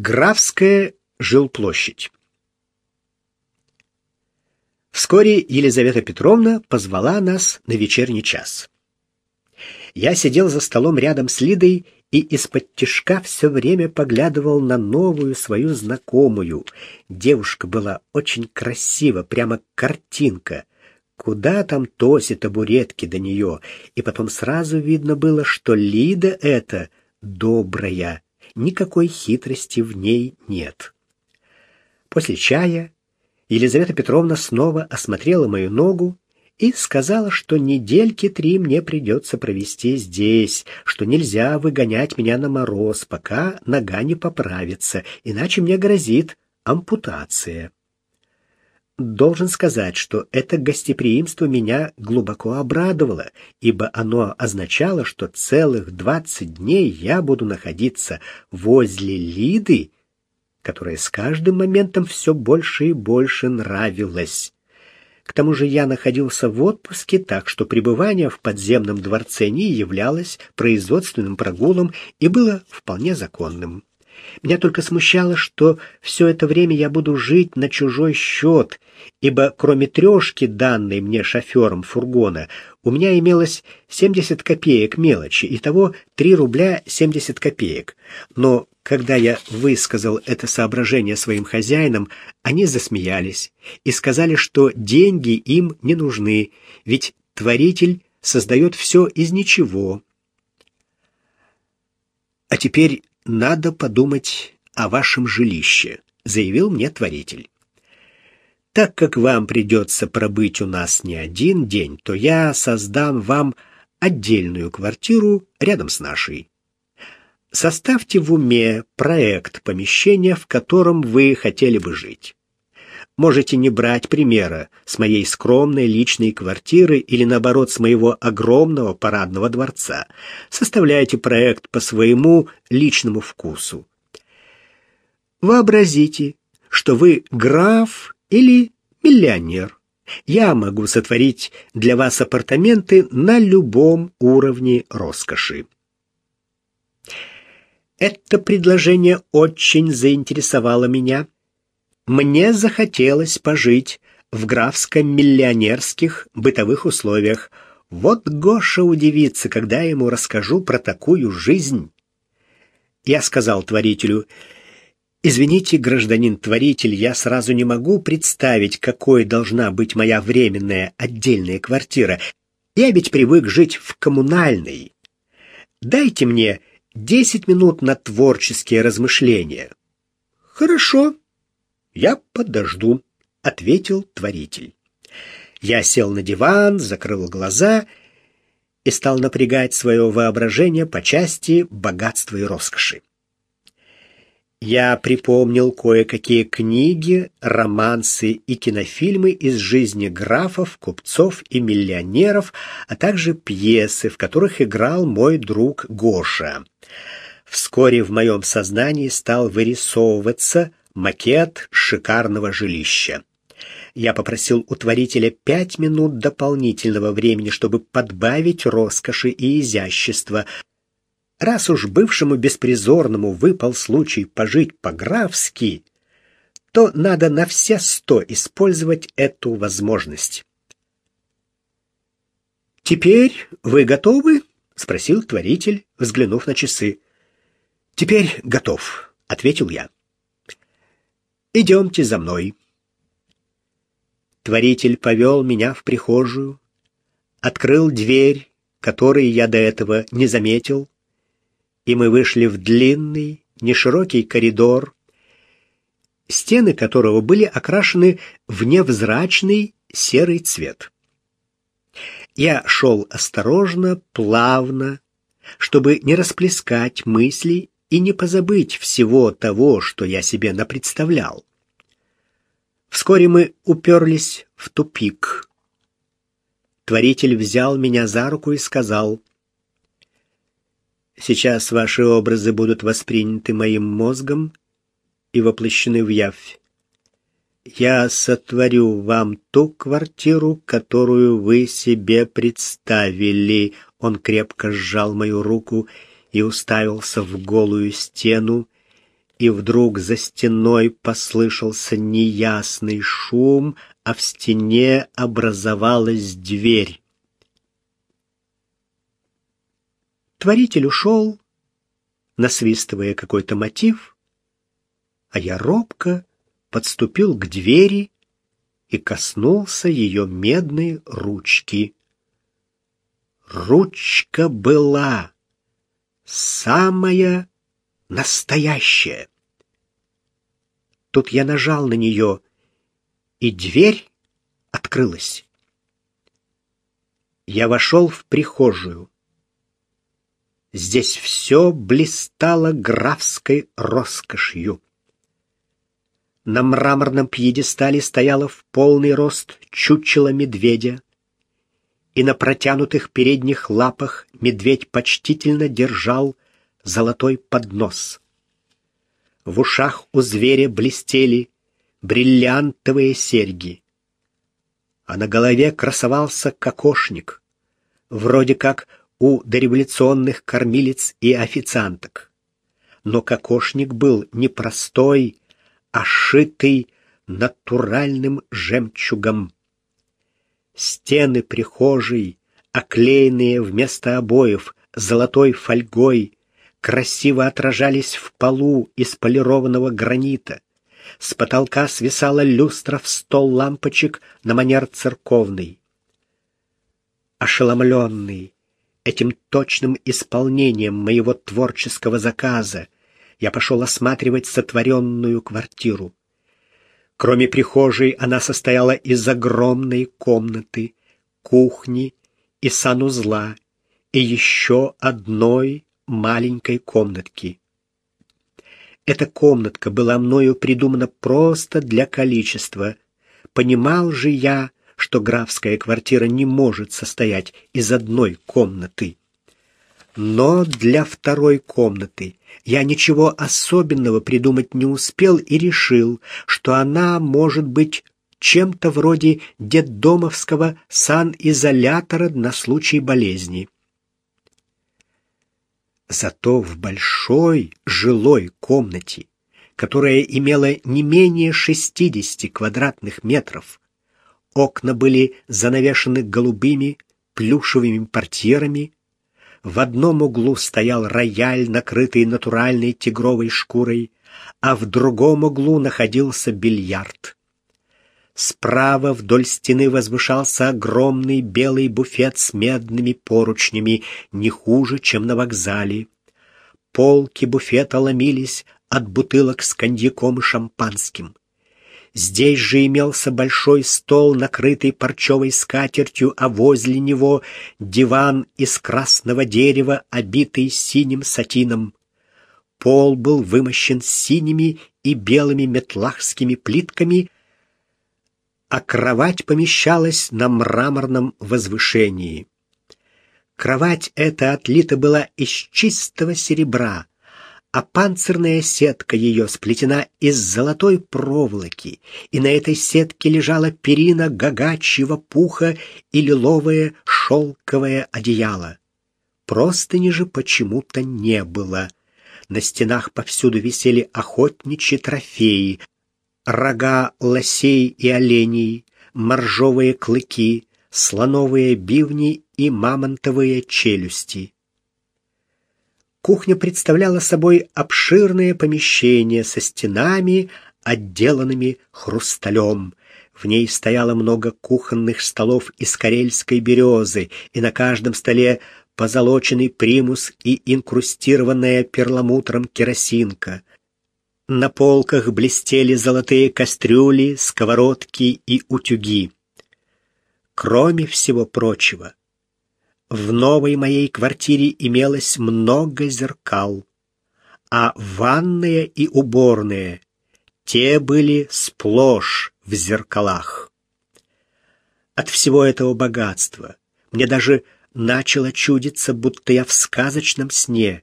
Графская жилплощадь. Вскоре Елизавета Петровна позвала нас на вечерний час. Я сидел за столом рядом с Лидой и из-под тишка все время поглядывал на новую свою знакомую. Девушка была очень красива, прямо картинка. Куда там Тоси табуретки до нее? И потом сразу видно было, что Лида эта добрая, никакой хитрости в ней нет. После чая Елизавета Петровна снова осмотрела мою ногу и сказала, что недельки три мне придется провести здесь, что нельзя выгонять меня на мороз, пока нога не поправится, иначе мне грозит ампутация. Должен сказать, что это гостеприимство меня глубоко обрадовало, ибо оно означало, что целых двадцать дней я буду находиться возле Лиды, которая с каждым моментом все больше и больше нравилась. К тому же я находился в отпуске, так что пребывание в подземном дворце не являлось производственным прогулом и было вполне законным. Меня только смущало, что все это время я буду жить на чужой счет, ибо кроме трешки, данной мне шофером фургона, у меня имелось 70 копеек мелочи, итого 3 рубля 70 копеек. Но когда я высказал это соображение своим хозяинам, они засмеялись и сказали, что деньги им не нужны, ведь творитель создает все из ничего. А теперь надо подумать о вашем жилище, заявил мне творитель. Так как вам придется пробыть у нас не один день, то я создам вам отдельную квартиру рядом с нашей. Составьте в уме проект помещения, в котором вы хотели бы жить. Можете не брать примера с моей скромной личной квартиры или, наоборот, с моего огромного парадного дворца. Составляйте проект по своему личному вкусу. Вообразите, что вы граф или миллионер. Я могу сотворить для вас апартаменты на любом уровне роскоши. Это предложение очень заинтересовало меня мне захотелось пожить в графско-миллионерских бытовых условиях. Вот Гоша удивится, когда я ему расскажу про такую жизнь. Я сказал творителю, «Извините, гражданин творитель, я сразу не могу представить, какой должна быть моя временная отдельная квартира. Я ведь привык жить в коммунальной. Дайте мне десять минут на творческие размышления». «Хорошо», «Я подожду», — ответил творитель. Я сел на диван, закрыл глаза и стал напрягать свое воображение по части богатства и роскоши. Я припомнил кое-какие книги, романсы и кинофильмы из жизни графов, купцов и миллионеров, а также пьесы, в которых играл мой друг Гоша. Вскоре в моем сознании стал вырисовываться макет шикарного жилища. Я попросил у творителя пять минут дополнительного времени, чтобы подбавить роскоши и изящества. Раз уж бывшему беспризорному выпал случай пожить по-графски, то надо на все сто использовать эту возможность. «Теперь вы готовы?» — спросил творитель, взглянув на часы. «Теперь готов», — ответил я. Идемте за мной. Творитель повел меня в прихожую, открыл дверь, которой я до этого не заметил, и мы вышли в длинный, неширокий коридор, стены которого были окрашены в невзрачный серый цвет. Я шел осторожно, плавно, чтобы не расплескать мысли и не позабыть всего того, что я себе напредставлял. Вскоре мы уперлись в тупик. Творитель взял меня за руку и сказал, «Сейчас ваши образы будут восприняты моим мозгом и воплощены в явь. Я сотворю вам ту квартиру, которую вы себе представили». Он крепко сжал мою руку и уставился в голую стену, и вдруг за стеной послышался неясный шум, а в стене образовалась дверь. Творитель ушел, насвистывая какой-то мотив, а я робко подступил к двери и коснулся ее медной ручки. Ручка была самая настоящая. Тут я нажал на нее, и дверь открылась. Я вошел в прихожую. Здесь все блистало графской роскошью. На мраморном пьедестале стояло в полный рост чучело медведя, и на протянутых передних лапах медведь почтительно держал золотой поднос. В ушах у зверя блестели бриллиантовые серьги, а на голове красовался кокошник, вроде как у дореволюционных кормилец и официанток. Но кокошник был не простой, а шитый натуральным жемчугом. Стены прихожей, оклеенные вместо обоев золотой фольгой, красиво отражались в полу из полированного гранита. С потолка свисала люстра в стол лампочек на манер церковный. Ошеломленный этим точным исполнением моего творческого заказа, я пошел осматривать сотворенную квартиру. Кроме прихожей, она состояла из огромной комнаты, кухни и санузла, и еще одной маленькой комнатки. Эта комнатка была мною придумана просто для количества. Понимал же я, что графская квартира не может состоять из одной комнаты. Но для второй комнаты я ничего особенного придумать не успел и решил, что она может быть чем-то вроде детдомовского санизолятора на случай болезни. Зато в большой жилой комнате, которая имела не менее 60 квадратных метров, окна были занавешены голубыми плюшевыми портьерами, в одном углу стоял рояль, накрытый натуральной тигровой шкурой, а в другом углу находился бильярд. Справа вдоль стены возвышался огромный белый буфет с медными поручнями, не хуже, чем на вокзале. Полки буфета ломились от бутылок с коньяком и шампанским. Здесь же имелся большой стол, накрытый парчевой скатертью, а возле него диван из красного дерева, обитый синим сатином. Пол был вымощен синими и белыми метлахскими плитками, а кровать помещалась на мраморном возвышении. Кровать эта отлита была из чистого серебра, а панцирная сетка ее сплетена из золотой проволоки, и на этой сетке лежала перина гагачьего пуха и лиловое шелковое одеяло. Простыни же почему-то не было. На стенах повсюду висели охотничьи трофеи, рога лосей и оленей, моржовые клыки, слоновые бивни и мамонтовые челюсти. Кухня представляла собой обширное помещение со стенами, отделанными хрусталем. В ней стояло много кухонных столов из карельской березы, и на каждом столе позолоченный примус и инкрустированная перламутром керосинка. На полках блестели золотые кастрюли, сковородки и утюги. Кроме всего прочего, в новой моей квартире имелось много зеркал, а ванная и уборная те были сплошь в зеркалах. От всего этого богатства мне даже начало чудиться, будто я в сказочном сне,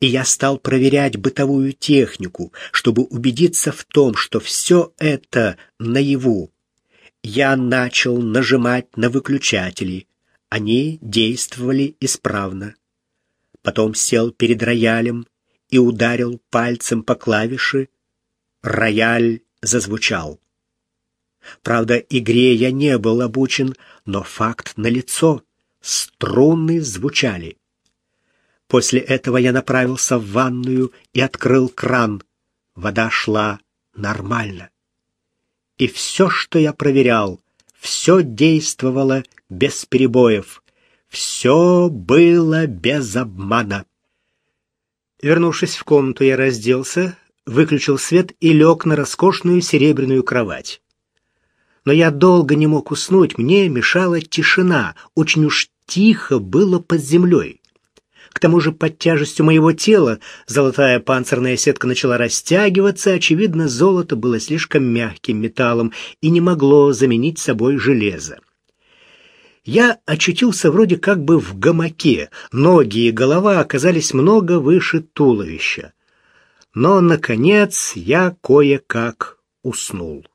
и я стал проверять бытовую технику, чтобы убедиться в том, что все это наяву. Я начал нажимать на выключатели. Они действовали исправно. Потом сел перед роялем и ударил пальцем по клавише. Рояль зазвучал. Правда, игре я не был обучен, но факт налицо. Струны звучали. После этого я направился в ванную и открыл кран. Вода шла нормально. И все, что я проверял, все действовало без перебоев. Все было без обмана. Вернувшись в комнату, я разделся, выключил свет и лег на роскошную серебряную кровать. Но я долго не мог уснуть, мне мешала тишина, очень уж тихо было под землей. К тому же под тяжестью моего тела золотая панцирная сетка начала растягиваться, очевидно, золото было слишком мягким металлом и не могло заменить собой железо. Я очутился вроде как бы в гамаке, ноги и голова оказались много выше туловища. Но, наконец, я кое-как уснул.